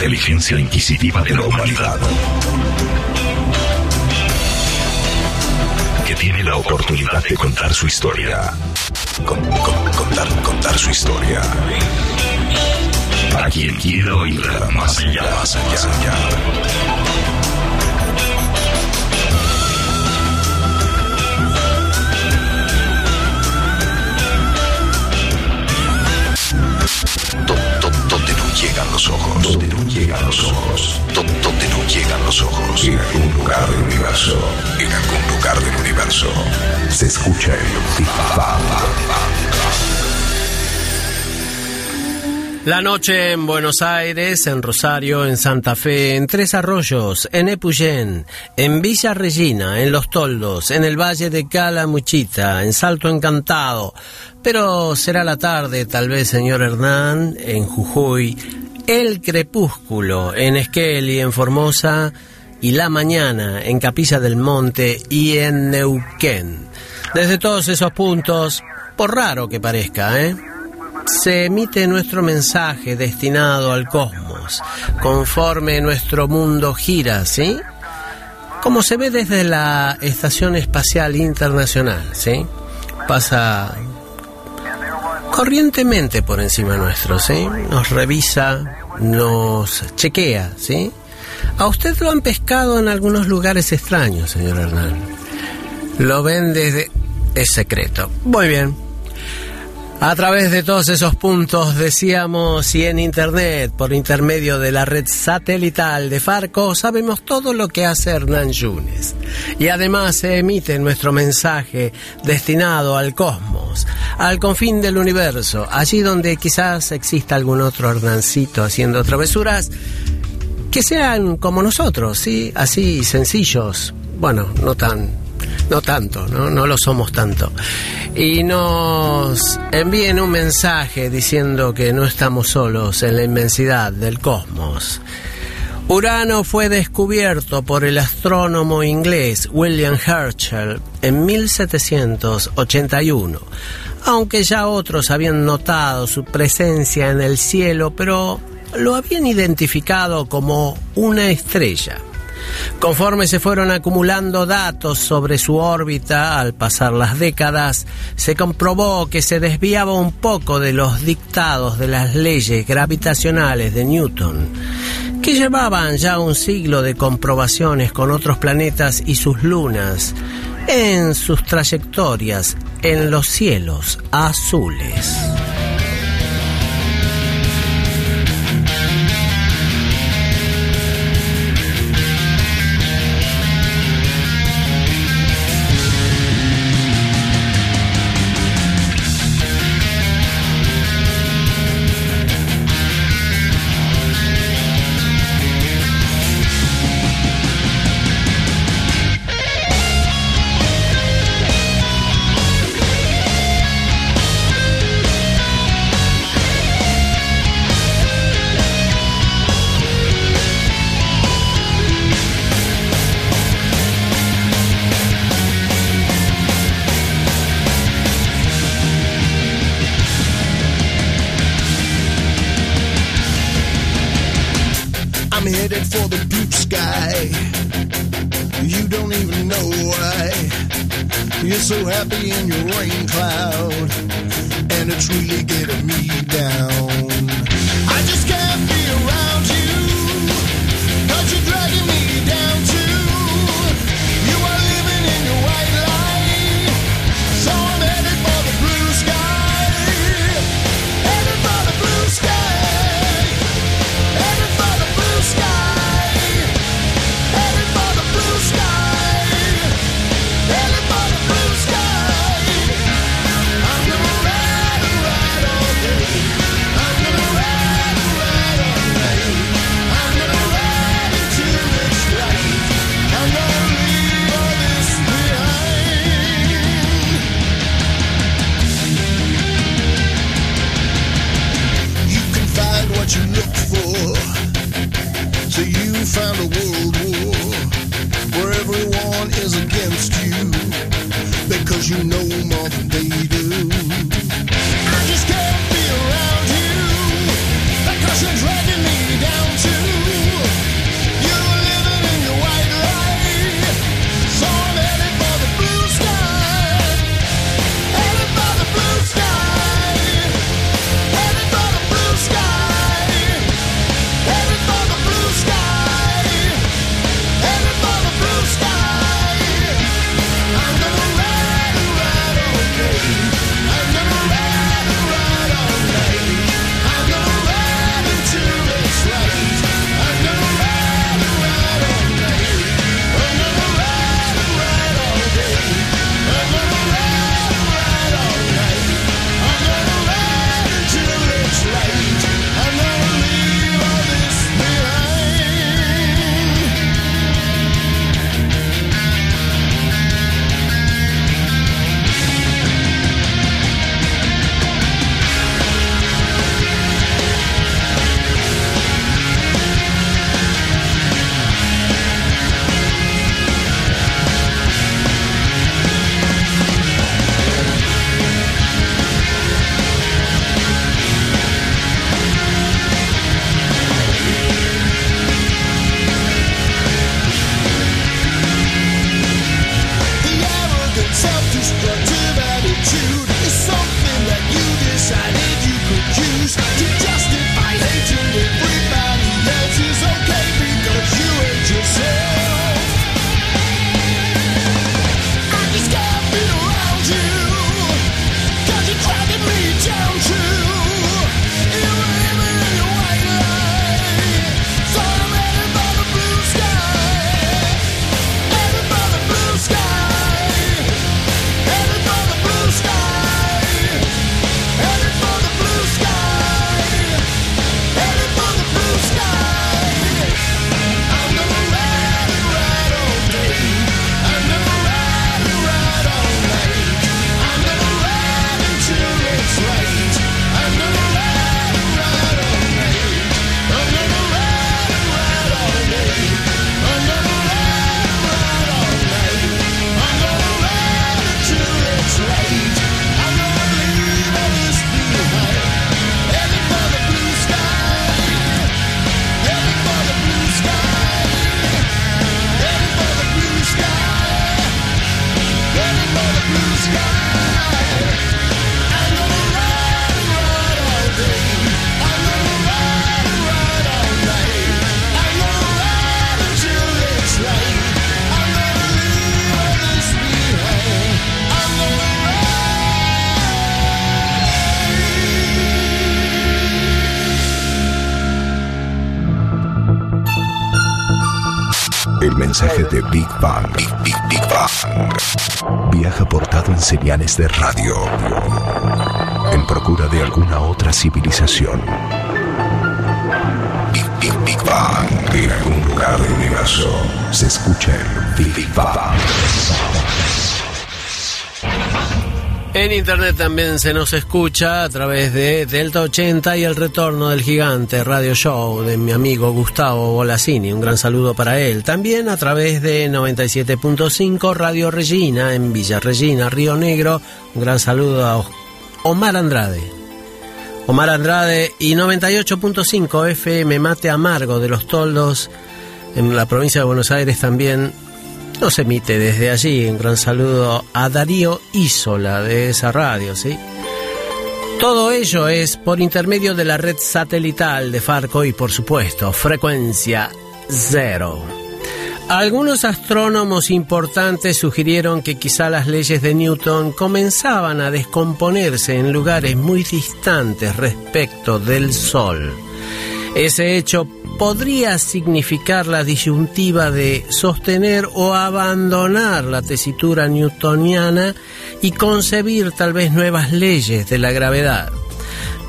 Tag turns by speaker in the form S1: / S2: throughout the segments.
S1: inteligencia inquisitiva de la humanidad. Que tiene la oportunidad de contar su historia. contar, contar su historia. Para quien quiera oírla más allá, más allá. Llegan los ojos. Donde no llegan los ojos. Donde no llegan los ojos. En algún lugar del universo. En algún lugar del universo. Se escucha el
S2: La noche en Buenos Aires, en Rosario, en Santa Fe, en Tres Arroyos, en Epuyén, en Villa Regina, en Los Toldos, en el Valle de Calamuchita, en Salto Encantado. Pero será la tarde, tal vez, señor Hernán, en Jujuy, el crepúsculo, en Esquel y en Formosa, y la mañana, en Capilla del Monte y en Neuquén. Desde todos esos puntos, por raro que parezca, ¿eh? se emite nuestro mensaje destinado al cosmos, conforme nuestro mundo gira, ¿sí? Como se ve desde la Estación Espacial Internacional, ¿sí? Pasa corrientemente por encima nuestro, ¿sí? Nos revisa, nos chequea, ¿sí? A usted lo han pescado en algunos lugares extraños, señor Hernán. Lo ven desde... Es secreto. Muy bien. A través de todos esos puntos, decíamos, y en Internet, por intermedio de la red satelital de Farco, sabemos todo lo que hace Hernán Yunes. Y además se emite nuestro mensaje destinado al cosmos, al confín del universo, allí donde quizás exista algún otro Hernancito haciendo travesuras que sean como nosotros, ¿sí? Así sencillos. Bueno, no tan no tanto, ¿no? lo somos tanto. Y nos envíen un mensaje diciendo que no estamos solos en la inmensidad del cosmos. Urano fue descubierto por el astrónomo inglés William Herschel en 1781, aunque ya otros habían notado su presencia en el cielo, pero lo habían identificado como una estrella. Conforme se fueron acumulando datos sobre su órbita al pasar las décadas, se comprobó que se desviaba un poco de los dictados de las leyes gravitacionales de Newton, que llevaban ya un siglo de comprobaciones con otros planetas y sus lunas en sus trayectorias en los cielos azules.
S3: So happy in your rain cloud, and it's really getting me down. Me down
S1: señales de radio. En procura de alguna otra civilización. Big, Big, Big Bang. En algún lugar del universo se escucha el Big, Bang.
S2: En internet también se nos escucha a través de Delta 80 y el retorno del gigante radio show de mi amigo Gustavo Bolasini. Un gran saludo para él. También a través de 97.5 Radio Regina en Villa Regina, Río Negro. Un gran saludo a Omar Andrade. Omar Andrade y 98.5 FM Mate Amargo de los Toldos en la provincia de Buenos Aires también nos emite desde allí. Un gran saludo a Darío Isola de esa radio, ¿sí? Todo ello es por intermedio de la red satelital de Farco y, por supuesto, frecuencia cero. Algunos astrónomos importantes sugirieron que quizá las leyes de Newton comenzaban a descomponerse en lugares muy distantes respecto del Sol. Ese hecho podría significar la disyuntiva de sostener o abandonar la tesitura newtoniana y concebir tal vez nuevas leyes de la gravedad.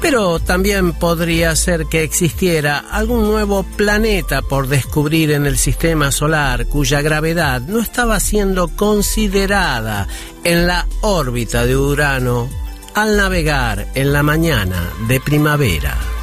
S2: Pero también podría ser que existiera algún nuevo planeta por descubrir en el sistema solar cuya gravedad no estaba siendo considerada en la órbita de Urano al navegar en la mañana de primavera.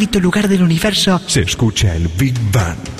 S4: Recóndito lugar del universo,
S5: Se escucha el Big Bang.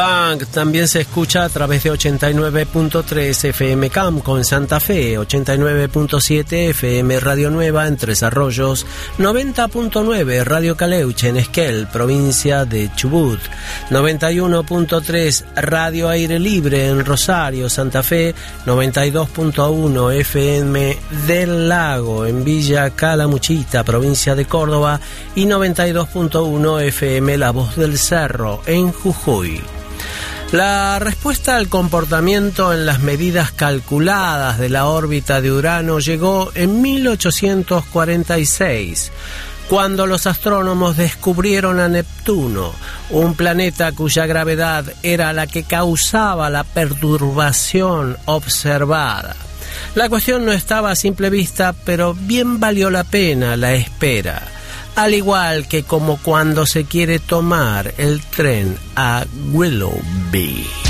S2: Bang también se escucha a través de 89.3 FM Camco en Santa Fe, 89.7 FM Radio Nueva en Tres Arroyos, 90.9 Radio Caleuche en Esquel, provincia de Chubut, 91.3 Radio Aire Libre en Rosario, Santa Fe, 92.1 FM del Lago en Villa Calamuchita, provincia de Córdoba y 92.1 FM La Voz del Cerro en Jujuy. La respuesta al comportamiento en las medidas calculadas de la órbita de Urano llegó en 1846, cuando los astrónomos descubrieron a Neptuno, un planeta cuya gravedad era la que causaba la perturbación observada. La cuestión no estaba a simple vista, pero bien valió la pena la espera al igual que como cuando se quiere tomar el tren a Willoughby.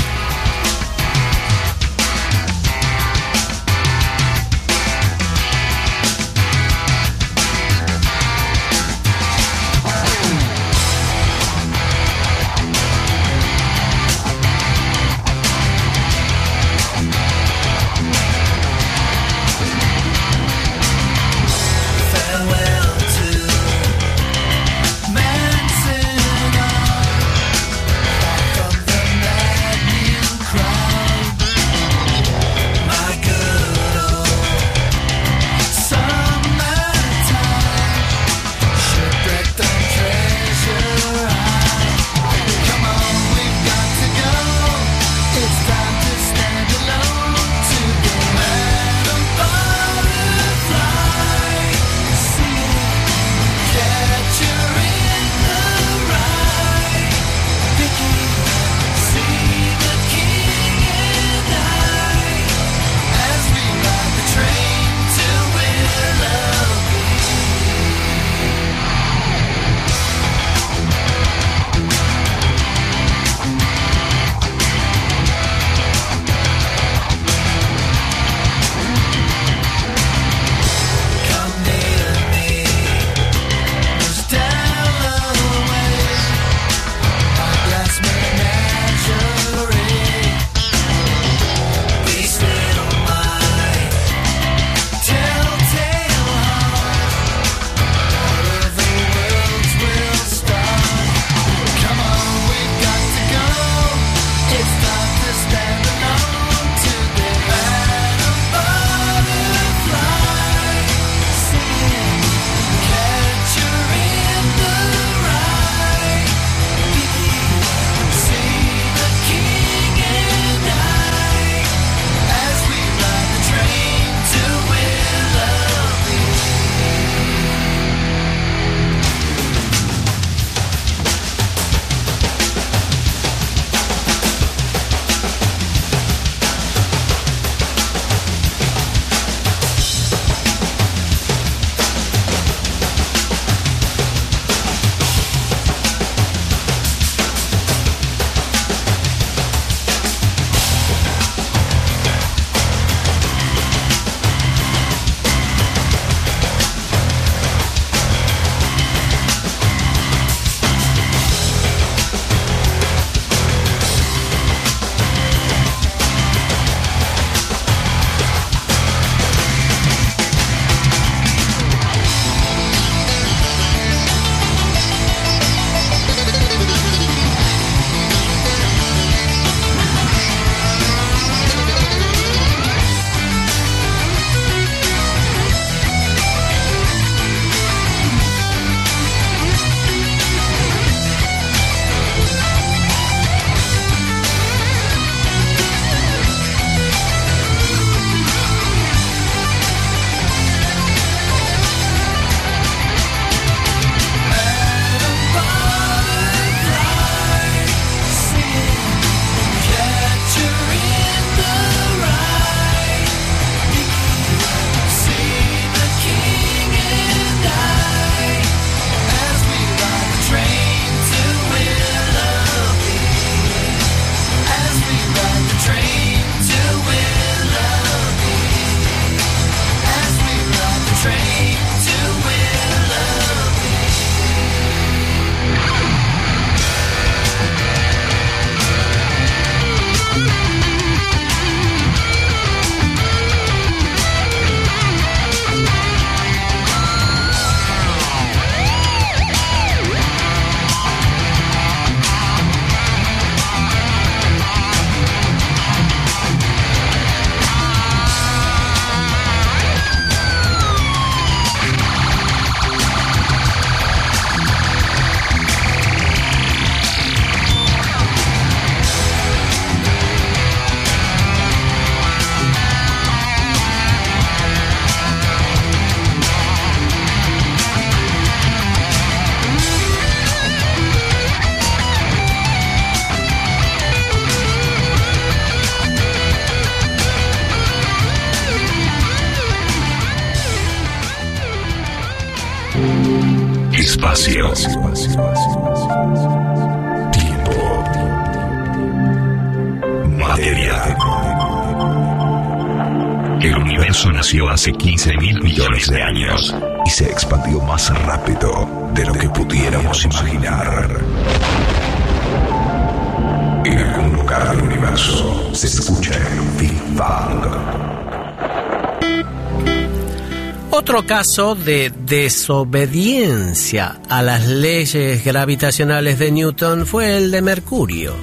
S2: Caso de desobediencia a las leyes gravitacionales de Newton fue el de Mercurio,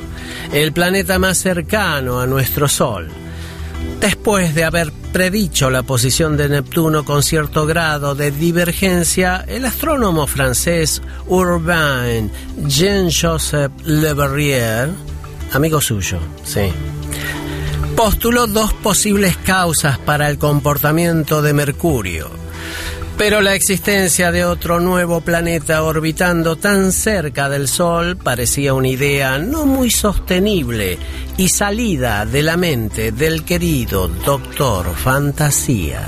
S2: el planeta más cercano a nuestro Sol. Después de haber predicho la posición de Neptuno con cierto grado de divergencia, el astrónomo francés Urbain Jean-Joseph Le Verrier, amigo suyo, sí, postuló dos posibles causas para el comportamiento de Mercurio. Pero la existencia de otro nuevo planeta orbitando tan cerca del Sol parecía una idea no muy sostenible y salida de la mente del querido Doctor Fantasía.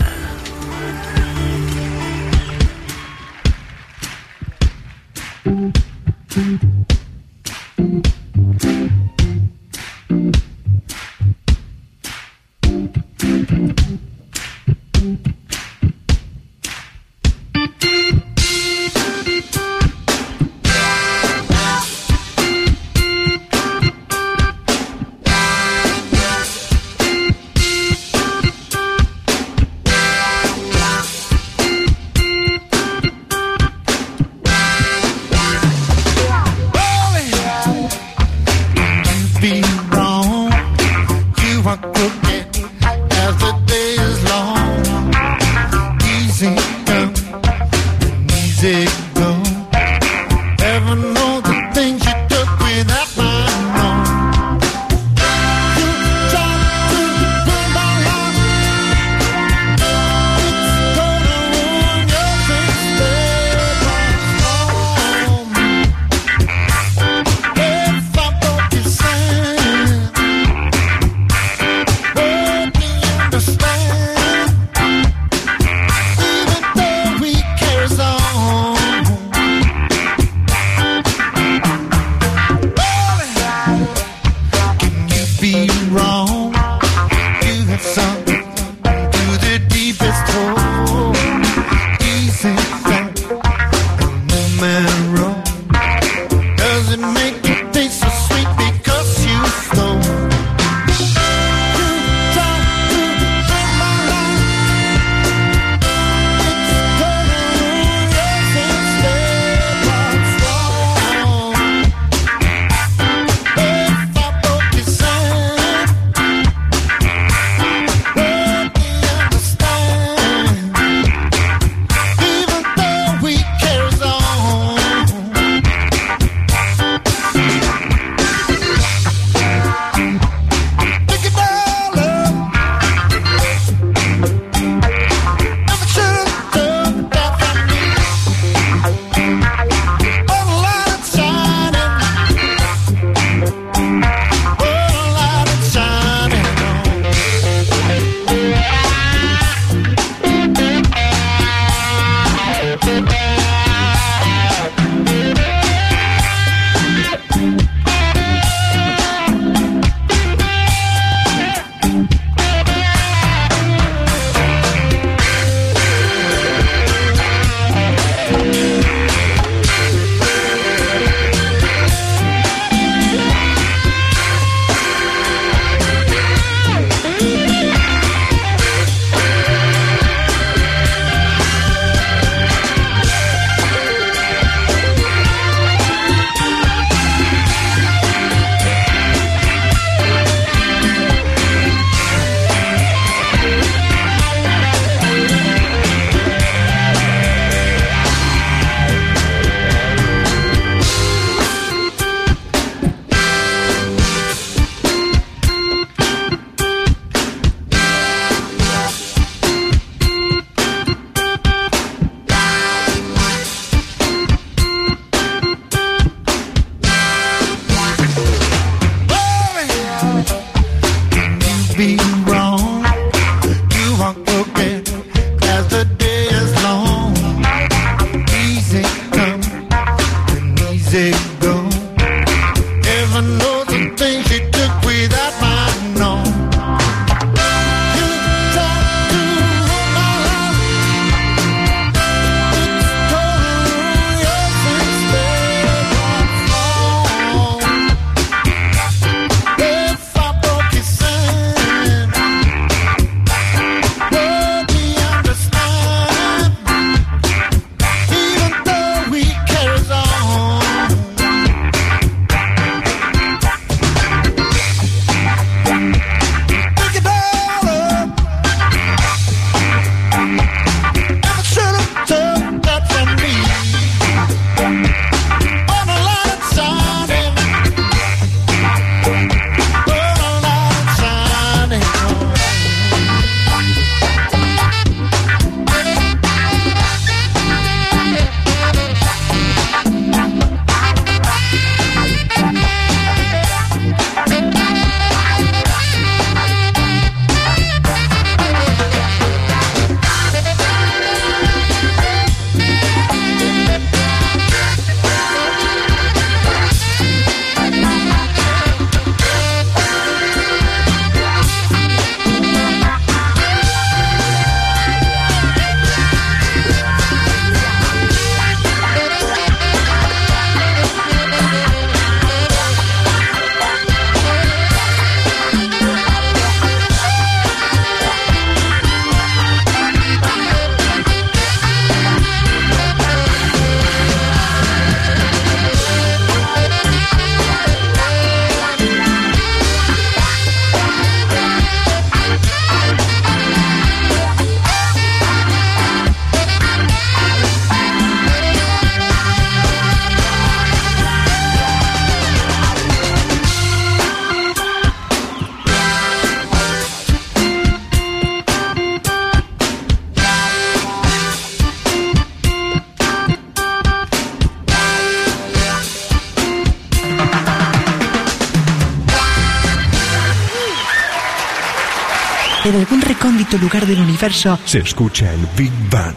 S5: En algún recóndito lugar del universo.
S1: Se escucha el Big Bang.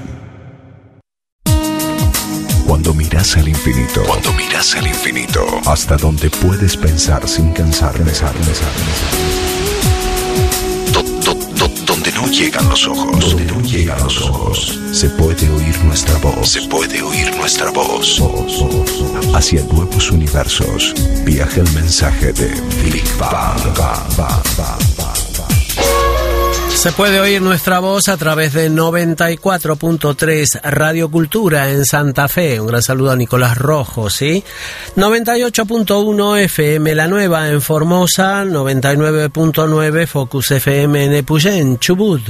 S1: Cuando miras al infinito, cuando miras al infinito, hasta donde puedes pensar sin cansar, pensar, pensar, Do- do- do- donde no llegan los ojos, donde no llegan los ojos, se puede oír nuestra voz, se puede oír nuestra voz. Hacia nuevos universos, viaja el mensaje de Big Bang. Bang, bang, bang, bang.
S2: Se puede oír nuestra voz a través de 94.3 Radio Cultura en Santa Fe. Un gran saludo a Nicolás Rojo, ¿sí? 98.1 FM La Nueva en Formosa, 99.9 Focus FM en Epuyén, Chubut.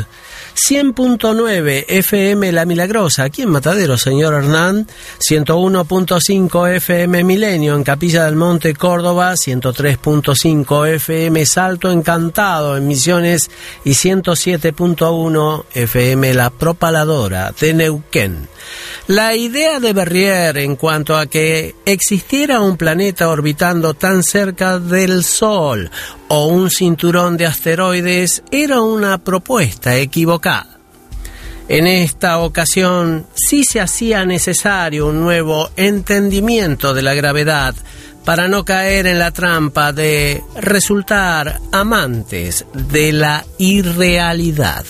S2: 100.9 FM La Milagrosa, aquí en Matadero, señor Hernán. 101.5 FM Milenio en Capilla del Monte, Córdoba. 103.5 FM Salto Encantado en Misiones. Y 107.1 FM La Propaladora de Neuquén. La idea de Berrier en cuanto a que existiera un planeta orbitando tan cerca del Sol o un cinturón de asteroides era una propuesta equivocada. En esta ocasión sí se hacía necesario un nuevo entendimiento de la gravedad para no caer en la trampa de resultar amantes de la irrealidad.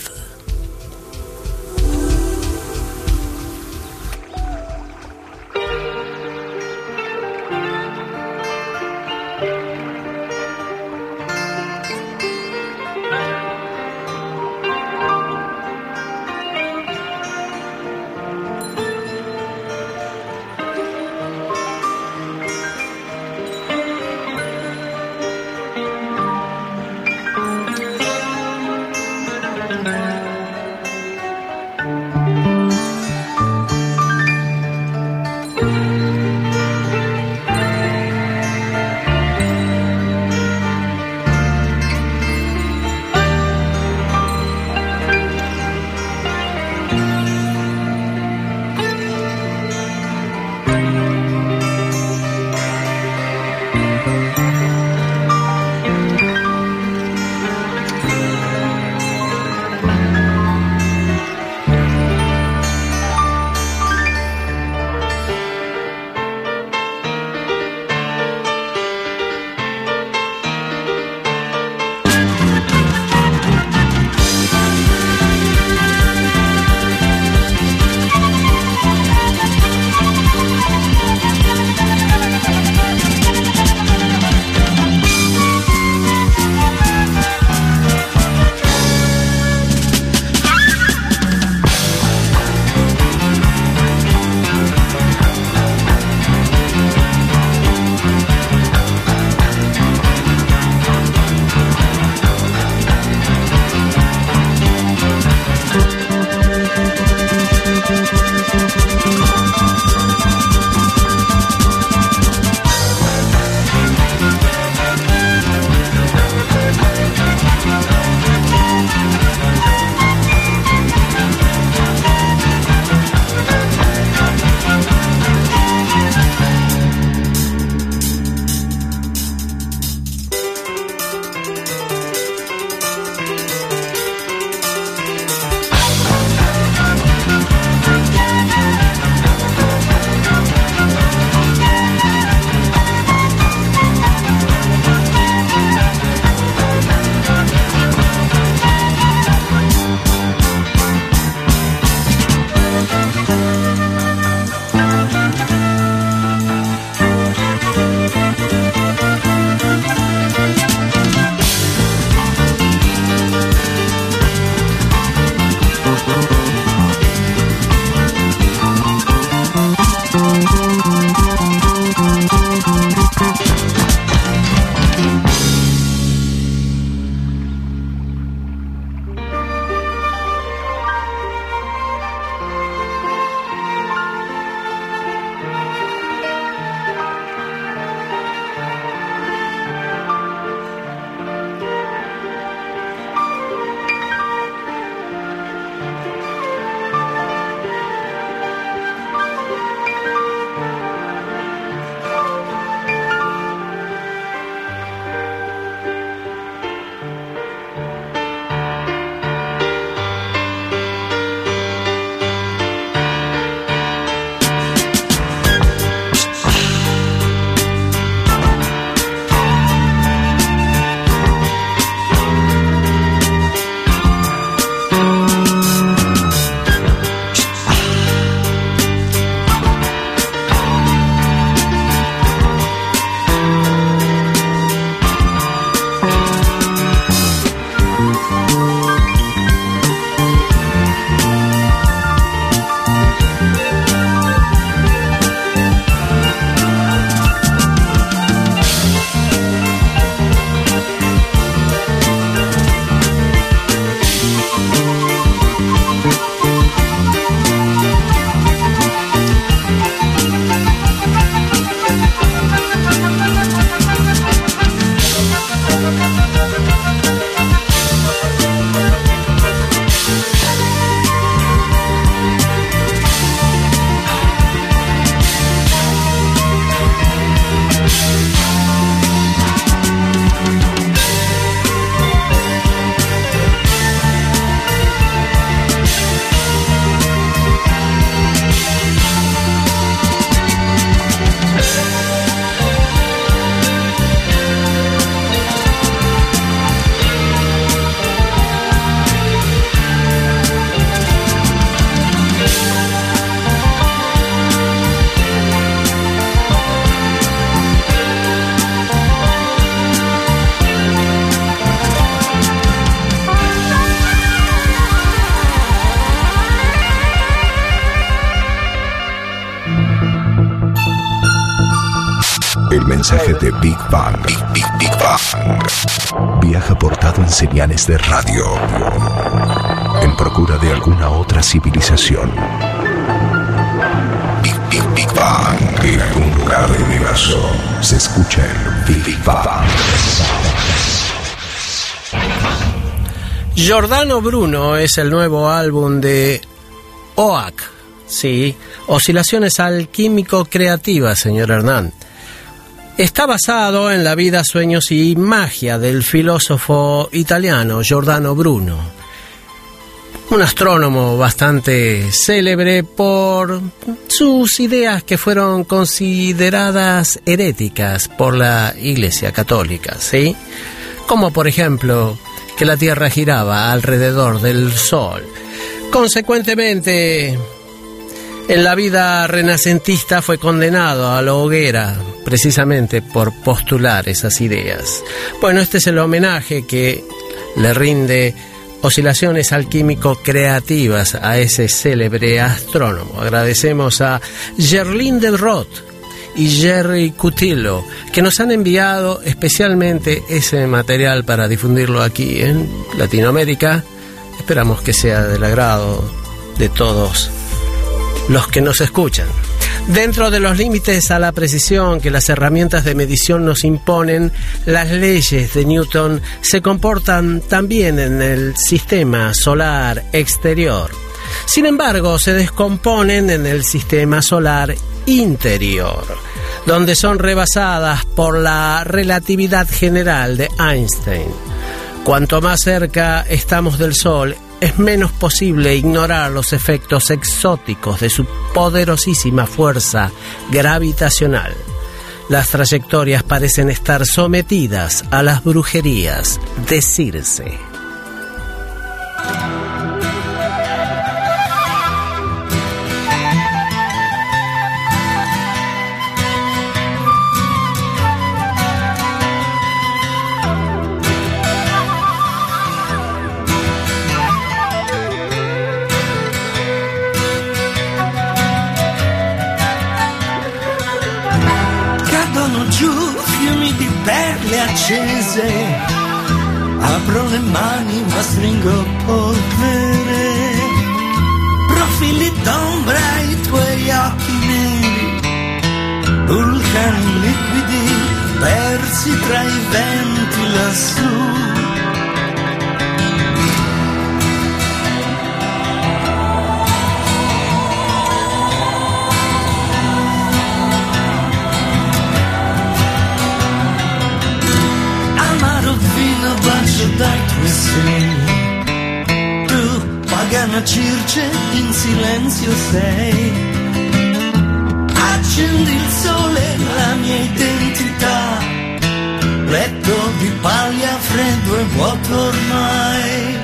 S1: Mensaje de Big Bang. Big, Big, Big Bang. Viaja portado en señales de radio. En procura de alguna otra civilización. Big, Big, Big Bang. En algún lugar del universo se escucha el Big, Bang.
S2: Giordano Bruno es el nuevo álbum de OAC. Sí, Oscilaciones Alquímico Creativas, señor Hernán. Está basado en la vida, sueños y magia del filósofo italiano Giordano Bruno, un astrónomo bastante célebre por sus ideas que fueron consideradas heréticas por la Iglesia Católica, ¿sí? Como por ejemplo que la Tierra giraba alrededor del Sol. Consecuentemente, en la vida renacentista fue condenado a la hoguera precisamente por postular esas ideas. Bueno, este es el homenaje que le rinde Oscilaciones Alquímico Creativas a ese célebre astrónomo. Agradecemos a Gerlinde Roth y Jerry Cutillo que nos han enviado especialmente ese material para difundirlo aquí en Latinoamérica. Esperamos que sea del agrado de todos los que nos escuchan. Dentro de los límites a la precisión que las herramientas de medición nos imponen, las leyes de Newton se comportan también en el sistema solar exterior. Sin embargo, se descomponen en el sistema solar interior, donde son rebasadas por la relatividad general de Einstein. Cuanto más cerca estamos del Sol, es menos posible ignorar los efectos exóticos de su poderosísima fuerza gravitacional. Las trayectorias parecen estar sometidas a las brujerías de Circe.
S6: Accese, apro le mani ma stringo polvere, profili d'ombra i tuoi occhi neri, vulcani liquidi persi tra i venti lassù. Dai tuoi segni. Tu, pagana circe, in silenzio sei. Accendi il sole, la mia identità. Letto di paglia, freddo e vuoto ormai.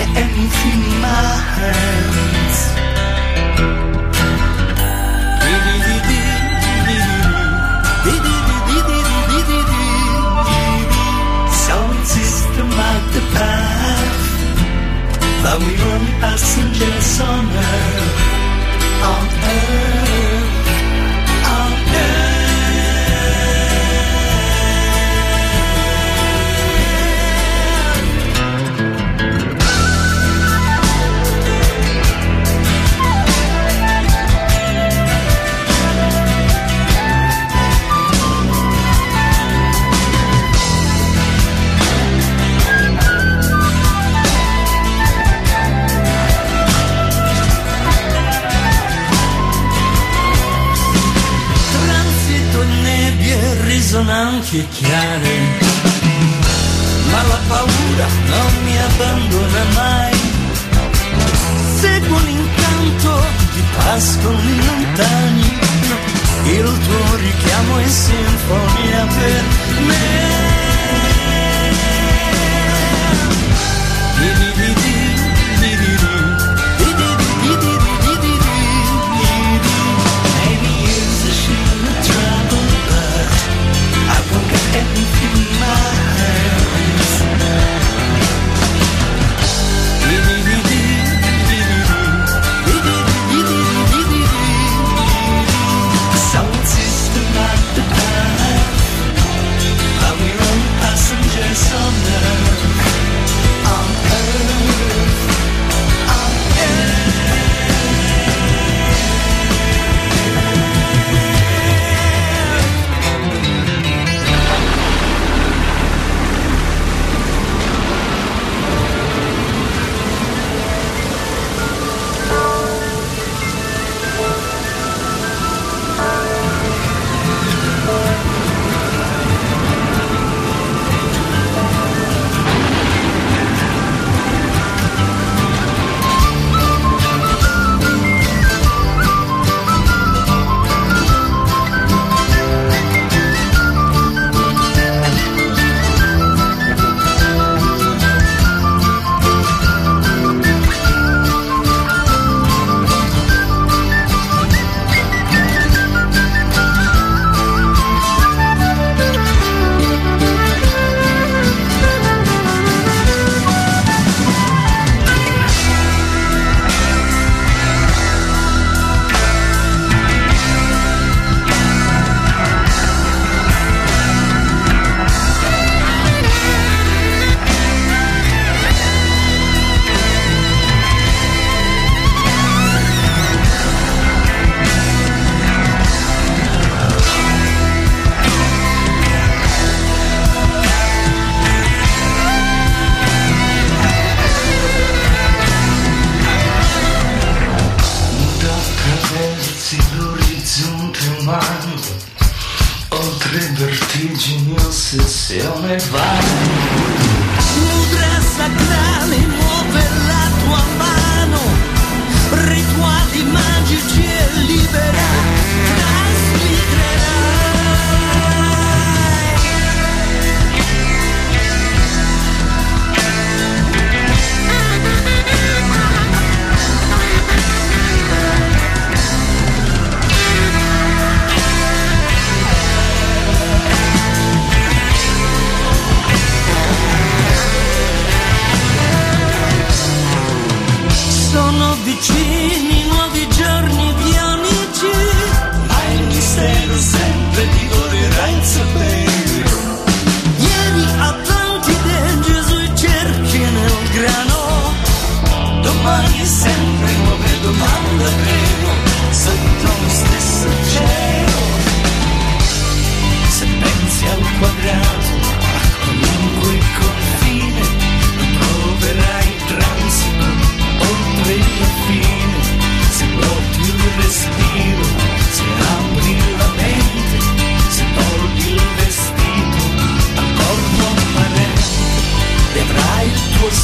S6: Anything in my hands. So insist about the path that we run passengers on earth, on earth, risonanti e chiare, ma la paura non mi abbandona mai. Seguo l'incanto di pascoli lontani, il tuo richiamo è sinfonia per me.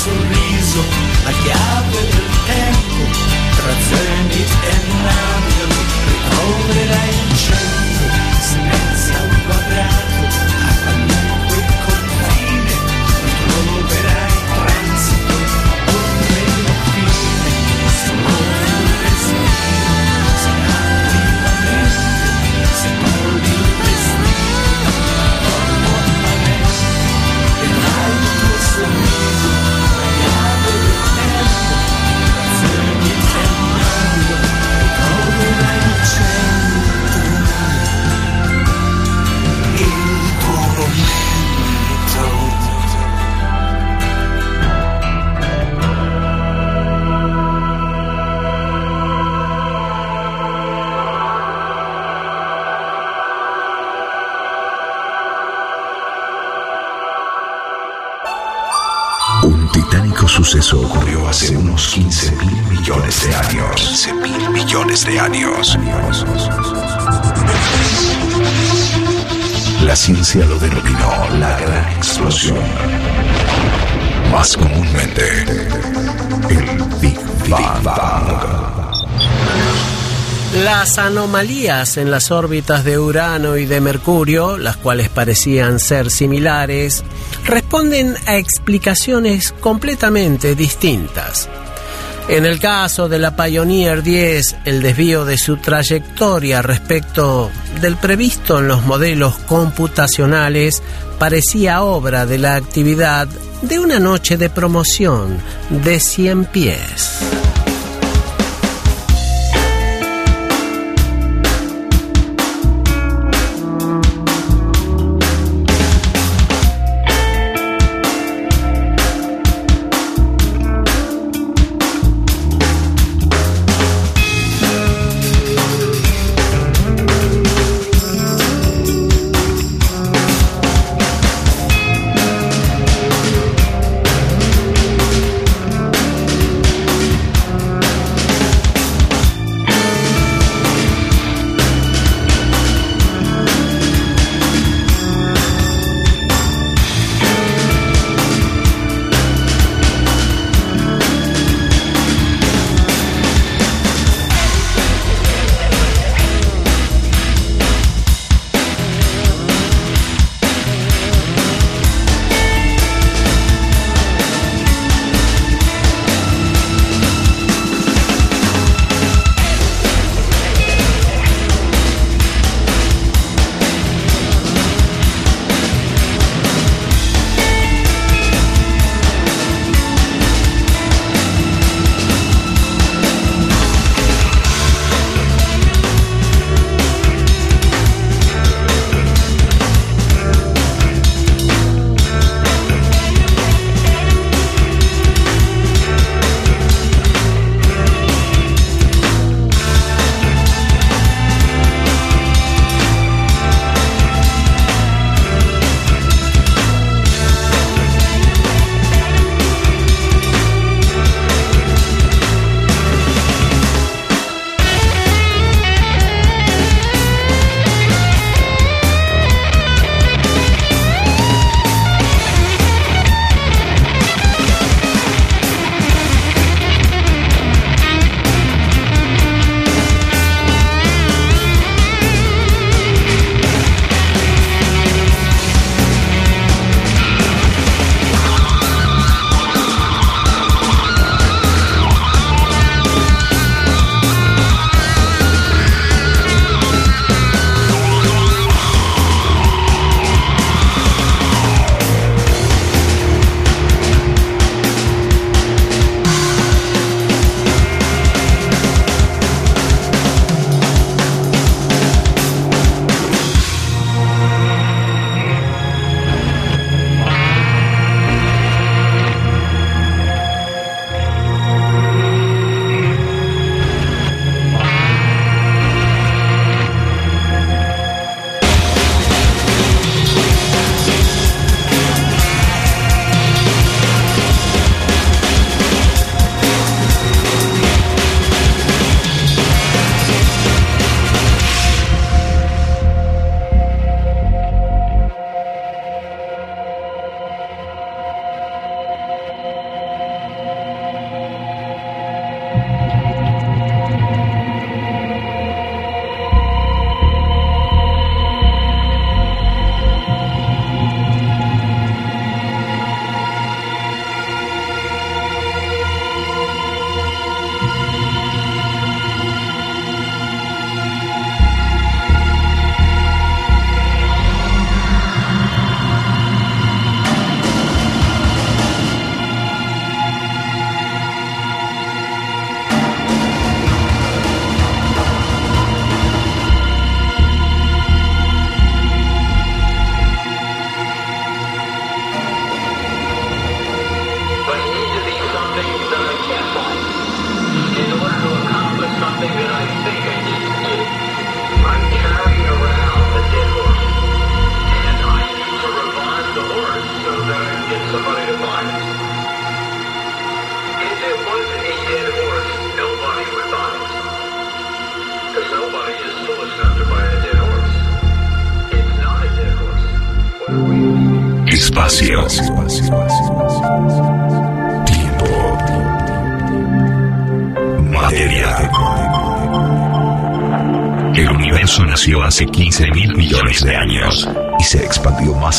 S6: sorriso, la chiave
S1: ciencia lo denominó la gran explosión. Más comúnmente, el Big Bang.
S2: Las anomalías en las órbitas de Urano y de Mercurio, las cuales parecían ser similares, responden a explicaciones completamente distintas. En el caso de la Pioneer 10, el desvío de su trayectoria respecto del previsto en los modelos computacionales parecía obra de la actividad de una noche de promoción de 100 pies.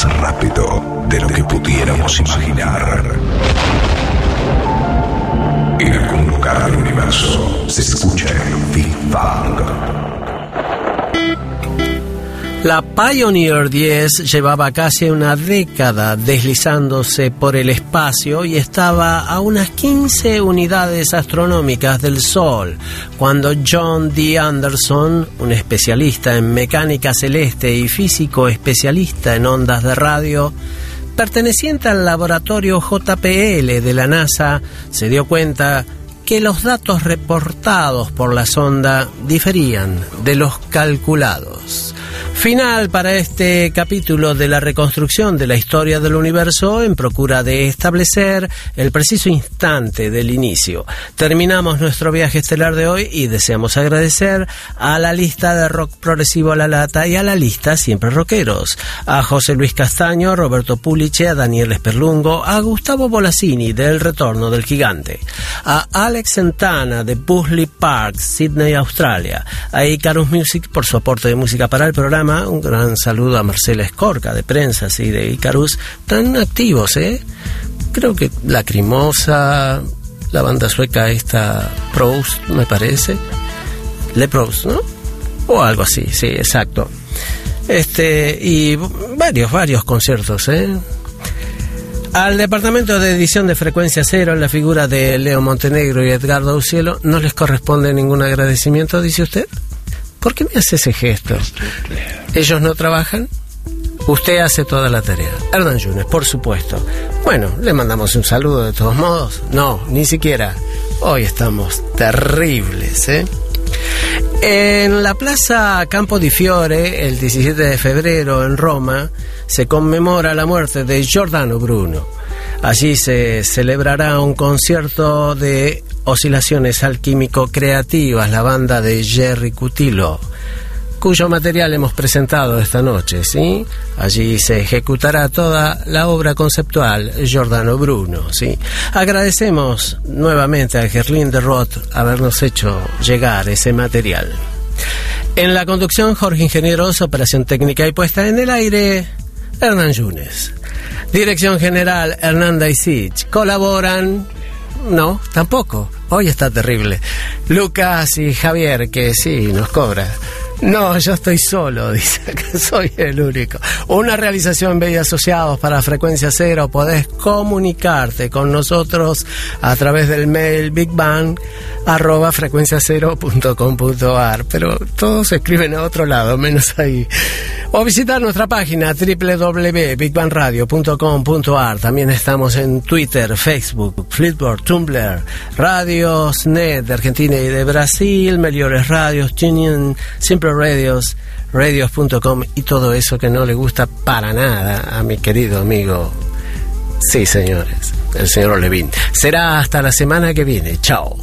S1: Más rápido
S2: La Pioneer 10 llevaba casi una década deslizándose por el espacio y estaba a unas 15 unidades astronómicas del Sol, cuando John D. Anderson, un especialista en mecánica celeste y físico especialista en ondas de radio, perteneciente al laboratorio JPL de la NASA, se dio cuenta que los datos reportados por la sonda diferían de los calculados. Final para este capítulo de la reconstrucción de la historia del universo en procura de establecer el preciso instante del inicio. Terminamos nuestro viaje estelar de hoy y deseamos agradecer a la lista de rock progresivo a la lata y a la lista siempre rockeros, a José Luis Castaño, Roberto Puliche, a Daniel Esperlungo, a Gustavo Bolasini del Retorno del Gigante, a Alex Santana de Busley Park, Sydney, Australia, a Icarus Music por su aporte de música para el programa, un gran saludo a Marcela Escorca de Prensa y de Icarus, tan activos, ¿eh? Creo que Lacrimosa, la banda sueca esta Proust, me parece, Le Proust, ¿no? O algo así, sí, exacto. Este, y varios, varios conciertos, ¿eh? Al departamento de edición de Frecuencia Cero, en la figura de Leo Montenegro y Edgardo Ucielo, ¿no les corresponde ningún agradecimiento, dice usted? ¿Por qué me hace ese gesto? ¿Ellos no trabajan? Usted hace toda la tarea. Hernán Yunes, por supuesto. Bueno, le mandamos un saludo de todos modos. No, ni siquiera. Hoy estamos terribles, ¿eh? En la Plaza Campo di Fiore, el 17 de febrero en Roma, se conmemora la muerte de Giordano Bruno. Allí se celebrará un concierto de oscilaciones alquímico creativas, la banda de Jerry Cutilo, cuyo material hemos presentado esta noche, ¿sí? Allí se ejecutará toda la obra conceptual Giordano Bruno, ¿sí? Agradecemos nuevamente a Gerlín de Roth habernos hecho llegar ese material. En la conducción, Jorge Ingenieros, operación técnica y puesta en el aire, Hernán Yunes. Dirección General, Hernanda Isich. Colaboran no, tampoco. Hoy está terrible. Lucas y Javier, que sí, nos cobra. No, yo estoy solo, dice que soy el único. Una realización Media Asociados para Frecuencia Cero. Podés comunicarte con nosotros a través del mail bigbang arroba frecuenciacero.com.ar. Pero todos escriben a otro lado, menos ahí. O visitar nuestra página www.bigbangradio.com.ar. También estamos en Twitter, Facebook, Flipboard, Tumblr, Radios Net de Argentina y de Brasil, Meliores Radios, Tuning, Simple Radios, radios.com y todo eso que no le gusta para nada a mi querido amigo. Sí, señores, el señor Levin. Será hasta la semana que viene. Chao.